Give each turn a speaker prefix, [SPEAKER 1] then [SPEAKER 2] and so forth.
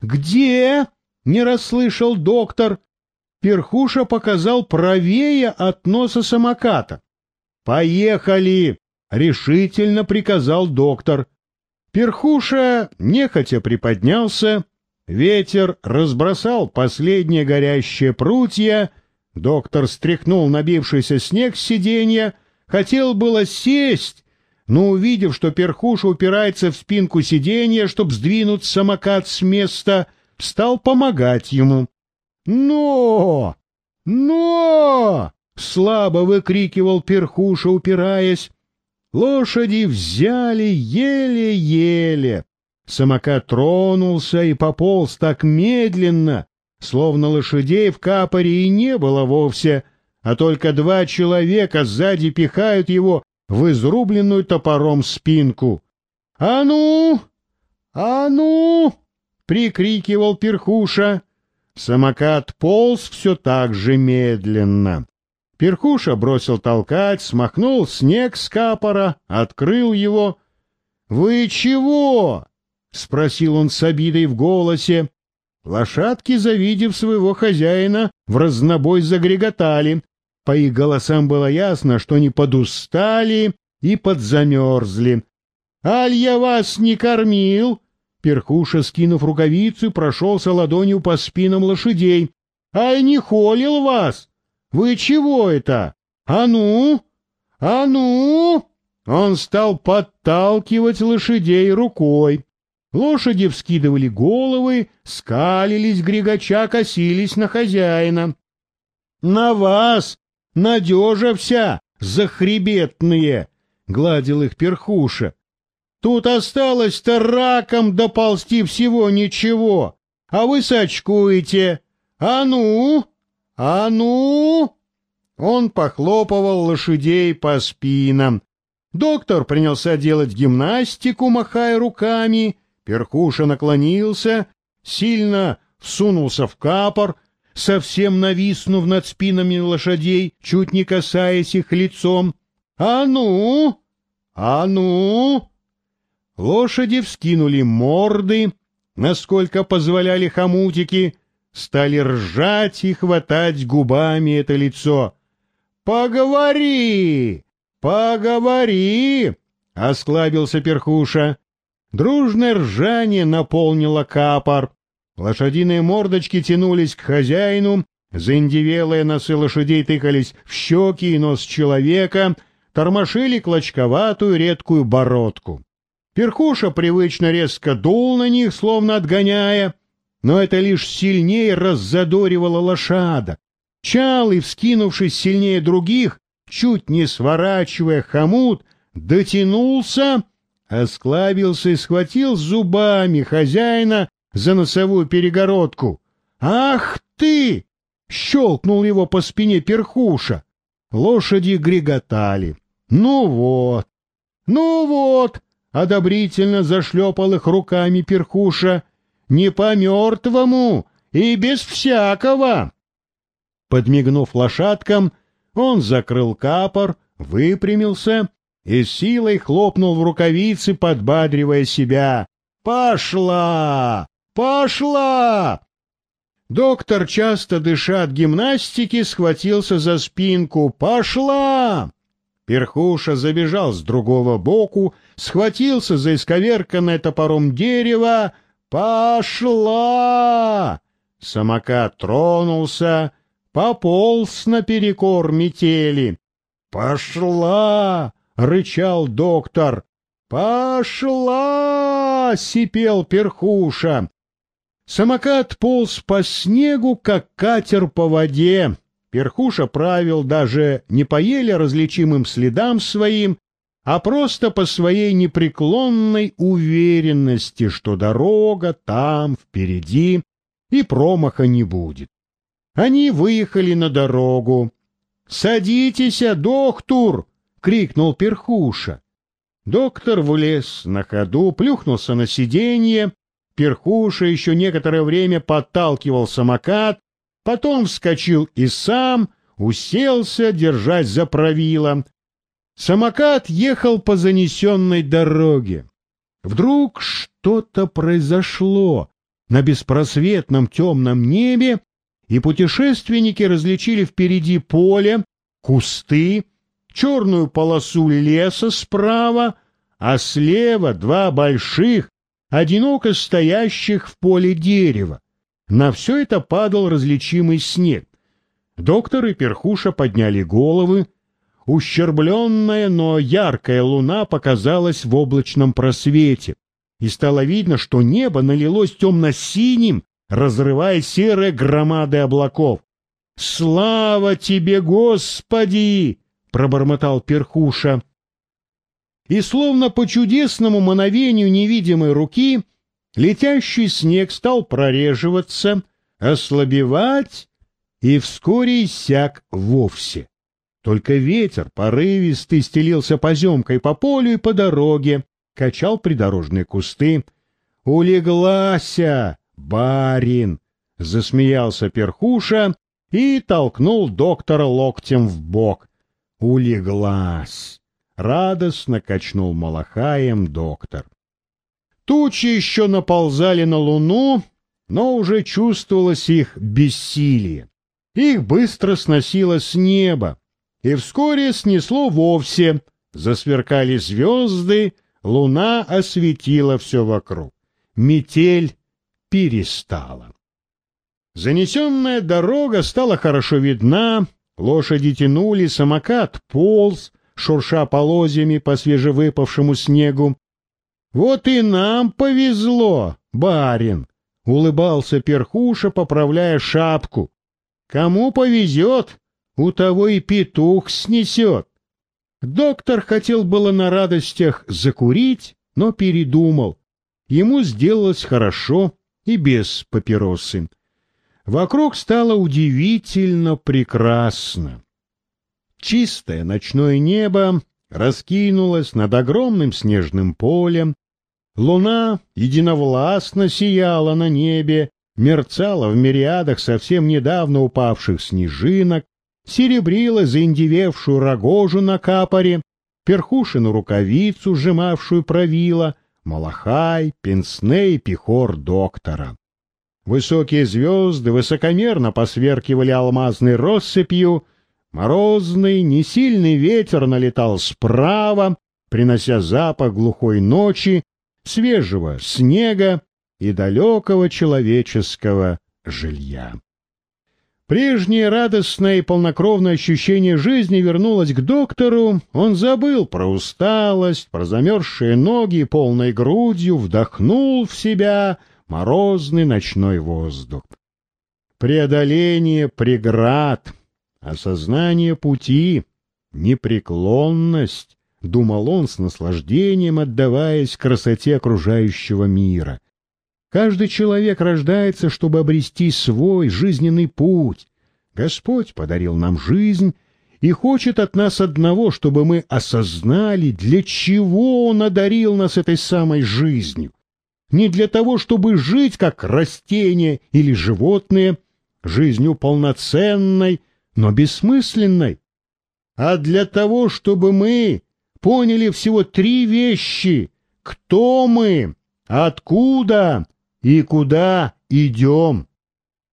[SPEAKER 1] Где? Не расслышал доктор. Перхуша показал правее от носа самоката. Поехали! Решительно приказал доктор. Перхуша нехотя приподнялся, ветер разбросал последние горящие прутья, доктор стряхнул набившийся снег с сиденья, хотел было сесть, но, увидев, что перхуша упирается в спинку сиденья, чтобы сдвинуть самокат с места, стал помогать ему. «Но! Но!» — слабо выкрикивал перхуша, упираясь. Лошади взяли еле-еле. Самокат тронулся и пополз так медленно, словно лошадей в капоре и не было вовсе, а только два человека сзади пихают его в изрубленную топором спинку. «А ну! А ну!» — прикрикивал перхуша. Самокат полз все так же медленно. Перхуша бросил толкать, смахнул снег с капора, открыл его. «Вы чего?» — спросил он с обидой в голосе. Лошадки, завидев своего хозяина, в разнобой загреготали. По их голосам было ясно, что они подустали и подзамерзли. «Аль я вас не кормил?» Перхуша, скинув рукавицу, прошелся ладонью по спинам лошадей. «Аль не холил вас? Вы чего это? А ну? А ну?» Он стал подталкивать лошадей рукой. Лошади вскидывали головы, скалились, грегоча косились на хозяина. «На вас! Надежа вся, захребетные!» — гладил их перхуша. «Тут осталось-то раком доползти всего ничего, а вы сочкуете. А ну! А ну!» Он похлопывал лошадей по спинам. Доктор принялся делать гимнастику, махая руками, Перхуша наклонился, сильно всунулся в капор, совсем нависнув над спинами лошадей, чуть не касаясь их лицом. «А ну! А ну!» Лошади вскинули морды, насколько позволяли хомутики, стали ржать и хватать губами это лицо. «Поговори! Поговори!» — осклабился перхуша. Дружное ржание наполнило капор. Лошадиные мордочки тянулись к хозяину, заиндивелые носы лошадей тыкались в щеки и нос человека, тормошили клочковатую редкую бородку. Перхуша привычно резко дул на них, словно отгоняя, но это лишь сильнее раззадоривало лошадок. Чалый, вскинувшись сильнее других, чуть не сворачивая хомут, дотянулся осклабился и схватил зубами хозяина за носовую перегородку. «Ах ты!» — щелкнул его по спине перхуша. Лошади греготали. «Ну вот! Ну вот!» — одобрительно зашлепал их руками перхуша. «Не по-мертвому и без всякого!» Подмигнув лошадкам, он закрыл капор, выпрямился и силой хлопнул в рукавицы, подбадривая себя. «Пошла! Пошла!» Доктор, часто дыша от гимнастики, схватился за спинку. «Пошла!» Перхуша забежал с другого боку, схватился за исковерканное топором дерево. «Пошла!» Самокат тронулся, пополз наперекор метели. «Пошла!» рычал доктор. «Пошла!» — сипел перхуша. Самокат полз по снегу, как катер по воде. Перхуша правил даже не по еле различимым следам своим, а просто по своей непреклонной уверенности, что дорога там, впереди, и промаха не будет. Они выехали на дорогу. «Садитесь, доктор!» — крикнул перхуша. Доктор влез на ходу, плюхнулся на сиденье. Перхуша еще некоторое время подталкивал самокат, потом вскочил и сам, уселся, держась за правило. Самокат ехал по занесенной дороге. Вдруг что-то произошло. на беспросветном темном небе, и путешественники различили впереди поле, кусты, черную полосу леса справа, а слева два больших, одиноко стоящих в поле дерева. На все это падал различимый снег. Доктор и перхуша подняли головы. Ущербленная, но яркая луна показалась в облачном просвете, и стало видно, что небо налилось темно-синим, разрывая серые громады облаков. «Слава тебе, Господи!» — пробормотал перхуша. И словно по чудесному мановению невидимой руки летящий снег стал прореживаться, ослабевать и вскоре иссяк вовсе. Только ветер порывистый стелился поземкой по полю и по дороге, качал придорожные кусты. «Улеглася, барин!» — засмеялся перхуша и толкнул доктора локтем в бок. «Улеглась!» — радостно качнул малахаем доктор. Тучи еще наползали на луну, но уже чувствовалось их бессилие. Их быстро сносило с неба, и вскоре снесло вовсе. Засверкали звезды, луна осветила все вокруг. Метель перестала. Занесенная дорога стала хорошо видна, лошади тянули, самокат полз, шурша полозьями по свежевыпавшему снегу. «Вот и нам повезло, барин!» — улыбался перхуша, поправляя шапку. «Кому повезет, у того и петух снесет». Доктор хотел было на радостях закурить, но передумал. Ему сделалось хорошо и без папиросы. Вокруг стало удивительно прекрасно. Чистое ночное небо раскинулось над огромным снежным полем, Луна единовластно сияла на небе, мерцала в мириадах совсем недавно упавших снежинок, серебрила заиндевевшую рогожу на капоре, перхушину рукавицу, сжимавшую правила, малахай, пенсне и пехор доктора. Высокие звезды высокомерно посверкивали алмазной россыпью, морозный, несильный ветер налетал справа, принося запах глухой ночи свежего снега и далекого человеческого жилья. Прежнее радостное и полнокровное ощущение жизни вернулось к доктору, он забыл про усталость, про замерзшие ноги полной грудью вдохнул в себя морозный ночной воздух. Преодоление преград, осознание пути, непреклонность, — думал он с наслаждением, отдаваясь красоте окружающего мира. Каждый человек рождается, чтобы обрести свой жизненный путь. Господь подарил нам жизнь и хочет от нас одного, чтобы мы осознали, для чего Он одарил нас этой самой жизнью. Не для того, чтобы жить как растения или животные, жизнью полноценной, но бессмысленной, а для того, чтобы мы поняли всего три вещи. Кто мы, откуда и куда идем.